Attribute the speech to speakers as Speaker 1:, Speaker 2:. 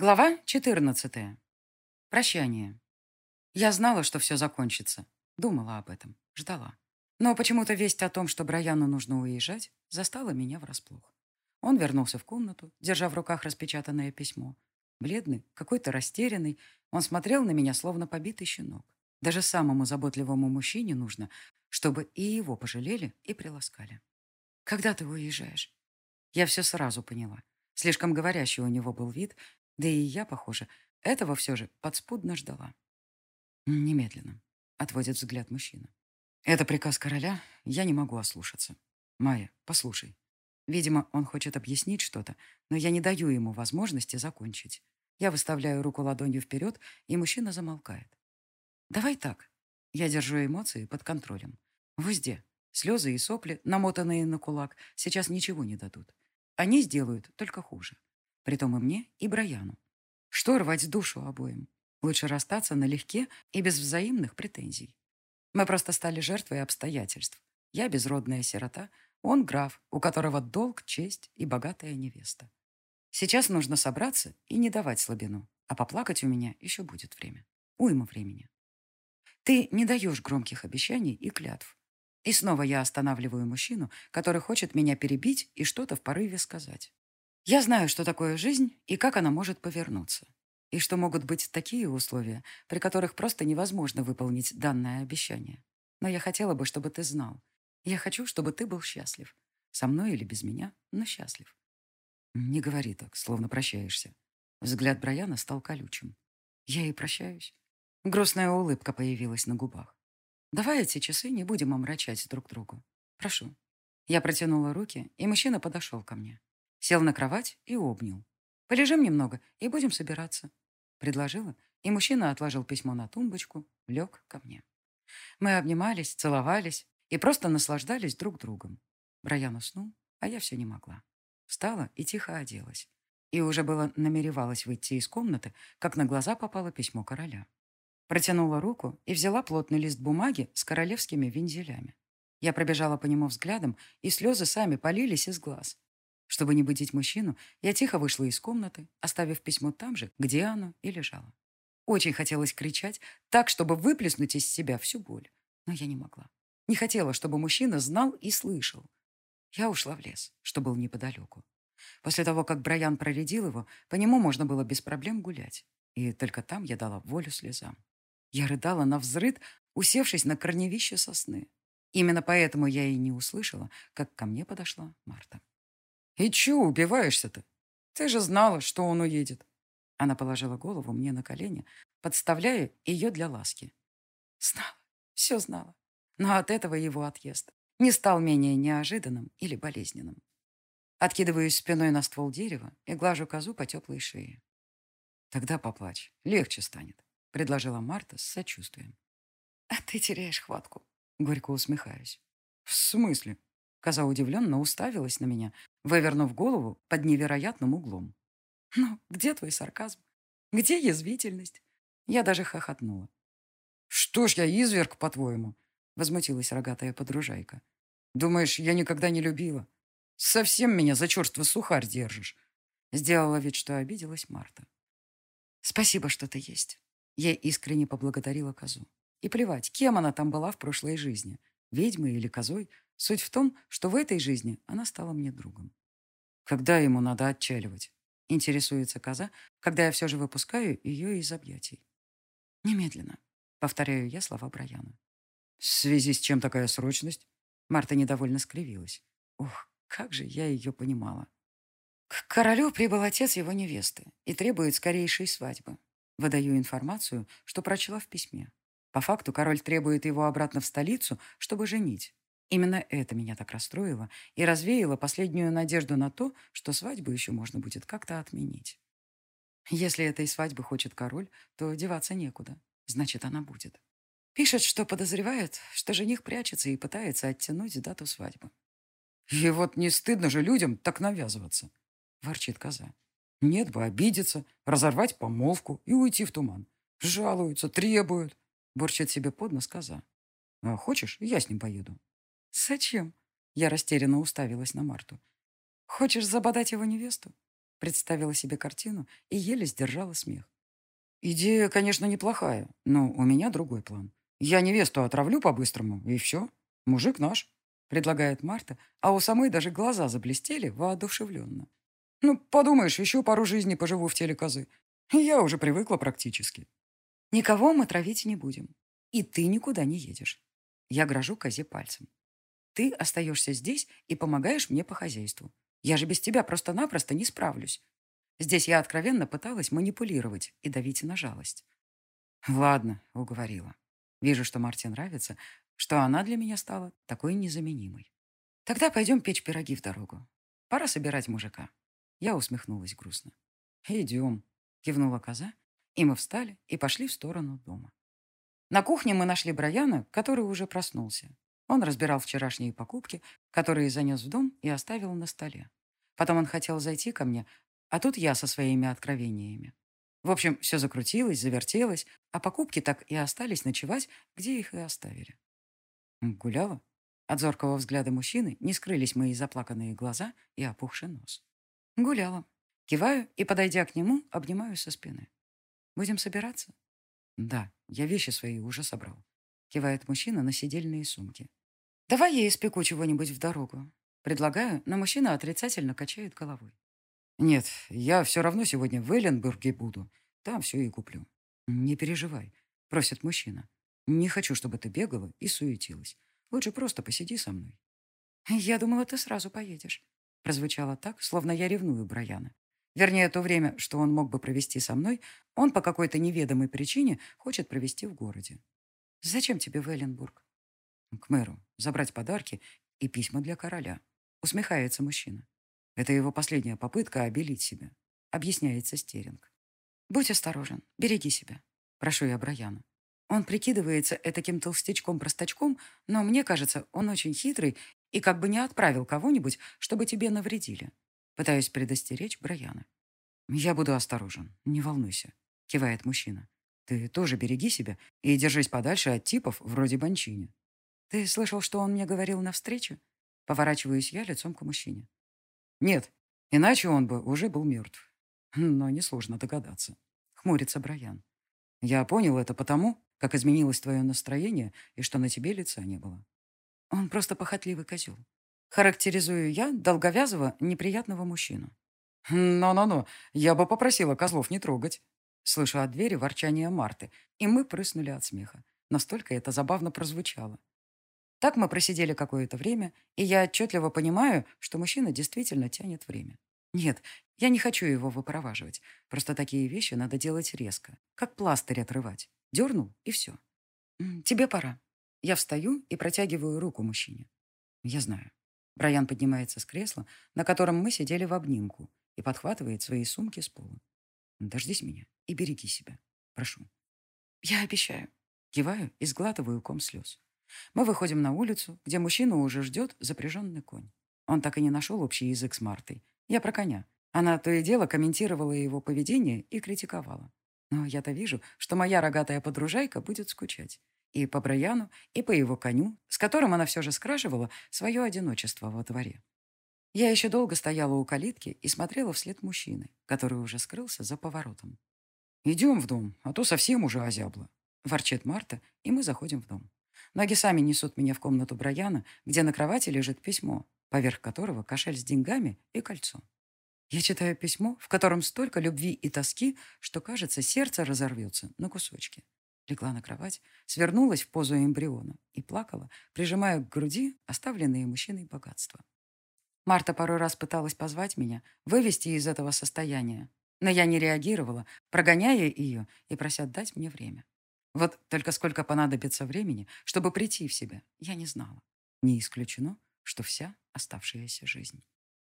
Speaker 1: Глава 14. Прощание. Я знала, что все закончится. Думала об этом. Ждала. Но почему-то весть о том, что Брайану нужно уезжать, застала меня врасплох. Он вернулся в комнату, держа в руках распечатанное письмо. Бледный, какой-то растерянный, он смотрел на меня, словно побитый щенок. Даже самому заботливому мужчине нужно, чтобы и его пожалели и приласкали. «Когда ты уезжаешь?» Я все сразу поняла. Слишком говорящий у него был вид, да и я, похоже, этого все же подспудно ждала. Немедленно, отводит взгляд мужчина. Это приказ короля, я не могу ослушаться. Майя, послушай. Видимо, он хочет объяснить что-то, но я не даю ему возможности закончить. Я выставляю руку ладонью вперед, и мужчина замолкает. Давай так. Я держу эмоции под контролем. В узде. Слезы и сопли, намотанные на кулак, сейчас ничего не дадут. Они сделают только хуже. Притом и мне, и Браяну. Что рвать душу обоим? Лучше расстаться налегке и без взаимных претензий. Мы просто стали жертвой обстоятельств. Я безродная сирота, он граф, у которого долг, честь и богатая невеста. Сейчас нужно собраться и не давать слабину, а поплакать у меня еще будет время. Уйма времени. Ты не даешь громких обещаний и клятв. И снова я останавливаю мужчину, который хочет меня перебить и что-то в порыве сказать. Я знаю, что такое жизнь и как она может повернуться. И что могут быть такие условия, при которых просто невозможно выполнить данное обещание. Но я хотела бы, чтобы ты знал. Я хочу, чтобы ты был счастлив. Со мной или без меня, но счастлив. Не говори так, словно прощаешься. Взгляд Брайана стал колючим. Я и прощаюсь. Грустная улыбка появилась на губах. Давай эти часы не будем омрачать друг другу. Прошу. Я протянула руки, и мужчина подошел ко мне. Сел на кровать и обнял. «Полежим немного и будем собираться», — предложила, и мужчина отложил письмо на тумбочку, лег ко мне. Мы обнимались, целовались и просто наслаждались друг другом. Брайан уснул, а я все не могла. Встала и тихо оделась. И уже было намеревалась выйти из комнаты, как на глаза попало письмо короля. Протянула руку и взяла плотный лист бумаги с королевскими вензелями. Я пробежала по нему взглядом, и слезы сами полились из глаз. Чтобы не будить мужчину, я тихо вышла из комнаты, оставив письмо там же, где оно и лежало. Очень хотелось кричать, так, чтобы выплеснуть из себя всю боль. Но я не могла. Не хотела, чтобы мужчина знал и слышал. Я ушла в лес, что был неподалеку. После того, как Брайан проредил его, по нему можно было без проблем гулять. И только там я дала волю слезам. Я рыдала на взрыд, усевшись на корневище сосны. Именно поэтому я и не услышала, как ко мне подошла Марта. «И чего убиваешься-то? Ты же знала, что он уедет». Она положила голову мне на колени, подставляя ее для ласки. Знала, все знала. Но от этого его отъезд не стал менее неожиданным или болезненным. Откидываюсь спиной на ствол дерева и глажу козу по теплой шее. «Тогда поплачь, легче станет», — предложила Марта с сочувствием. «А ты теряешь хватку», — горько усмехаюсь. «В смысле?» Коза удивленно уставилась на меня, вывернув голову под невероятным углом. «Ну, где твой сарказм? Где язвительность?» Я даже хохотнула. «Что ж я изверг, по-твоему?» Возмутилась рогатая подружайка. «Думаешь, я никогда не любила? Совсем меня за черство сухарь держишь!» Сделала вид, что обиделась Марта. «Спасибо, что ты есть». Я искренне поблагодарила козу. И плевать, кем она там была в прошлой жизни, ведьмой или козой, Суть в том, что в этой жизни она стала мне другом. Когда ему надо отчаливать? Интересуется коза, когда я все же выпускаю ее из объятий. Немедленно. Повторяю я слова Брайана. В связи с чем такая срочность? Марта недовольно скривилась. Ух, как же я ее понимала. К королю прибыл отец его невесты и требует скорейшей свадьбы. Выдаю информацию, что прочла в письме. По факту король требует его обратно в столицу, чтобы женить, Именно это меня так расстроило и развеяло последнюю надежду на то, что свадьбу еще можно будет как-то отменить. Если этой свадьбы хочет король, то деваться некуда. Значит, она будет. Пишет, что подозревает, что жених прячется и пытается оттянуть дату свадьбы. «И вот не стыдно же людям так навязываться», — ворчит коза. «Нет бы обидеться, разорвать помолвку и уйти в туман. Жалуются, требуют», — борчит себе под нос коза. «А хочешь, я с ним поеду?» «Зачем?» Я растерянно уставилась на Марту. «Хочешь забодать его невесту?» Представила себе картину и еле сдержала смех. Идея, конечно, неплохая, но у меня другой план. Я невесту отравлю по-быстрому, и все. Мужик наш, предлагает Марта, а у самой даже глаза заблестели воодушевленно. Ну, подумаешь, еще пару жизней поживу в теле козы. Я уже привыкла практически. Никого мы травить не будем. И ты никуда не едешь. Я грожу козе пальцем. Ты остаешься здесь и помогаешь мне по хозяйству. Я же без тебя просто-напросто не справлюсь. Здесь я откровенно пыталась манипулировать и давить на жалость. Ладно, уговорила. Вижу, что Марте нравится, что она для меня стала такой незаменимой. Тогда пойдем печь пироги в дорогу. Пора собирать мужика. Я усмехнулась грустно. «Идем», — кивнула коза, и мы встали и пошли в сторону дома. На кухне мы нашли Брайана, который уже проснулся. Он разбирал вчерашние покупки, которые занес в дом и оставил на столе. Потом он хотел зайти ко мне, а тут я со своими откровениями. В общем, все закрутилось, завертелось, а покупки так и остались ночевать, где их и оставили. Гуляла? От зоркого взгляда мужчины не скрылись мои заплаканные глаза и опухший нос. Гуляла. Киваю и, подойдя к нему, обнимаю со спины. Будем собираться? Да, я вещи свои уже собрал. Кивает мужчина на сидельные сумки. Давай я испеку чего-нибудь в дорогу. Предлагаю, но мужчина отрицательно качает головой. Нет, я все равно сегодня в Эленбурге буду. Там все и куплю. Не переживай, просит мужчина. Не хочу, чтобы ты бегала и суетилась. Лучше просто посиди со мной. Я думала, ты сразу поедешь. Прозвучало так, словно я ревную Брайана. Вернее, то время, что он мог бы провести со мной, он по какой-то неведомой причине хочет провести в городе. Зачем тебе в Эленбург? К мэру. Забрать подарки и письма для короля. Усмехается мужчина. Это его последняя попытка обелить себя. Объясняется Стеринг. Будь осторожен, береги себя. Прошу я Брайана. Он прикидывается этаким толстячком-простачком, но мне кажется, он очень хитрый и как бы не отправил кого-нибудь, чтобы тебе навредили. Пытаюсь предостеречь Брайана. «Я буду осторожен, не волнуйся», — кивает мужчина. «Ты тоже береги себя и держись подальше от типов вроде Банчини». «Ты слышал, что он мне говорил на встрече?» Поворачиваюсь я лицом к мужчине. «Нет, иначе он бы уже был мертв. Но несложно догадаться», — хмурится Брайан. «Я понял это потому, как изменилось твое настроение и что на тебе лица не было. Он просто похотливый козел. Характеризую я долговязого, неприятного мужчину. «Но-но-но, я бы попросила козлов не трогать». Слышу от двери ворчание Марты, и мы прыснули от смеха. Настолько это забавно прозвучало. Так мы просидели какое-то время, и я отчетливо понимаю, что мужчина действительно тянет время. Нет, я не хочу его выпроваживать. Просто такие вещи надо делать резко, как пластырь отрывать. Дернул, и все. Тебе пора. Я встаю и протягиваю руку мужчине. Я знаю. Брайан поднимается с кресла, на котором мы сидели в обнимку, и подхватывает свои сумки с пола. Дождись меня и береги себя. Прошу. Я обещаю. Киваю и сглатываю ком слез. Мы выходим на улицу, где мужчину уже ждет запряженный конь. Он так и не нашел общий язык с Мартой. Я про коня. Она то и дело комментировала его поведение и критиковала. Но я-то вижу, что моя рогатая подружайка будет скучать. И по Брайану, и по его коню, с которым она все же скрашивала свое одиночество во дворе. Я еще долго стояла у калитки и смотрела вслед мужчины, который уже скрылся за поворотом. «Идем в дом, а то совсем уже озябло», — ворчит Марта, и мы заходим в дом. Ноги сами несут меня в комнату Брайана, где на кровати лежит письмо, поверх которого кошель с деньгами и кольцо. Я читаю письмо, в котором столько любви и тоски, что, кажется, сердце разорвется на кусочки. Легла на кровать, свернулась в позу эмбриона и плакала, прижимая к груди оставленные мужчиной богатства. Марта пару раз пыталась позвать меня, вывести из этого состояния, но я не реагировала, прогоняя ее и прося дать мне время. Вот только сколько понадобится времени, чтобы прийти в себя, я не знала. Не исключено, что вся оставшаяся жизнь.